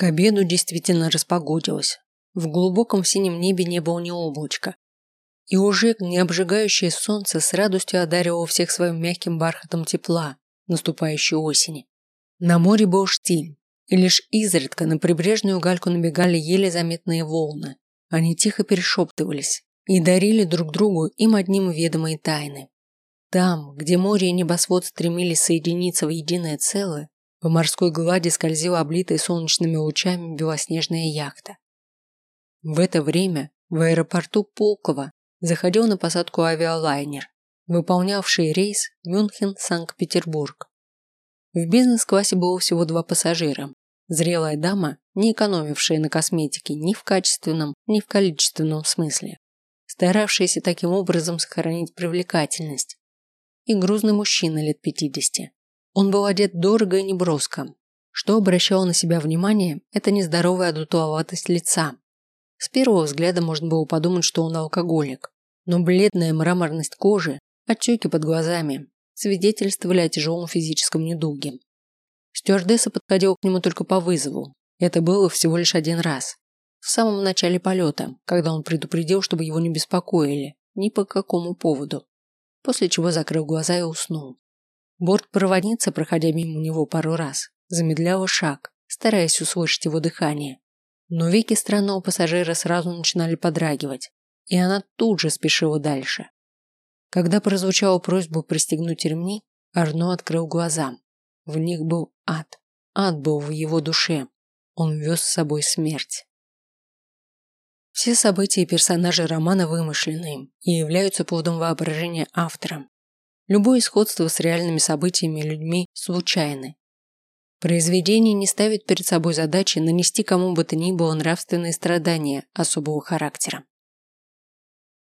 К обеду действительно распогодилось. В глубоком синем небе не было ни облачка. И уже не обжигающее солнце с радостью одаривало всех своим мягким бархатом тепла, наступающей осени. На море был штиль, и лишь изредка на прибрежную гальку набегали еле заметные волны. Они тихо перешептывались и дарили друг другу им одним ведомые тайны. Там, где море и небосвод стремились соединиться в единое целое, по морской глади скользила облитая солнечными лучами белоснежная яхта. В это время в аэропорту Пулково заходил на посадку авиалайнер, выполнявший рейс Мюнхен-Санкт-Петербург. В бизнес-классе было всего два пассажира. Зрелая дама, не экономившая на косметике ни в качественном, ни в количественном смысле, старавшаяся таким образом сохранить привлекательность, и грузный мужчина лет 50. Он был одет дорого и неброско. Что обращало на себя внимание, это нездоровая одутловатость лица, с первого взгляда можно было подумать, что он алкоголик, но бледная мраморность кожи, отеки под глазами свидетельствовали о тяжелом физическом недуге. Стюардесса подходила к нему только по вызову. Это было всего лишь один раз. В самом начале полета, когда он предупредил, чтобы его не беспокоили, ни по какому поводу. После чего закрыл глаза и уснул. Бортпроводница, проходя мимо него пару раз, замедляла шаг, стараясь услышать его дыхание. Но веки странного пассажира сразу начинали подрагивать, и она тут же спешила дальше. Когда прозвучала просьба пристегнуть ремни, Арно открыл глаза. В них был ад. Ад был в его душе. Он вез с собой смерть. Все события и персонажи романа вымышленные и являются плодом воображения автора. Любое сходство с реальными событиями и людьми случайны Произведение не ставит перед собой задачи нанести кому бы то ни было нравственные страдания особого характера.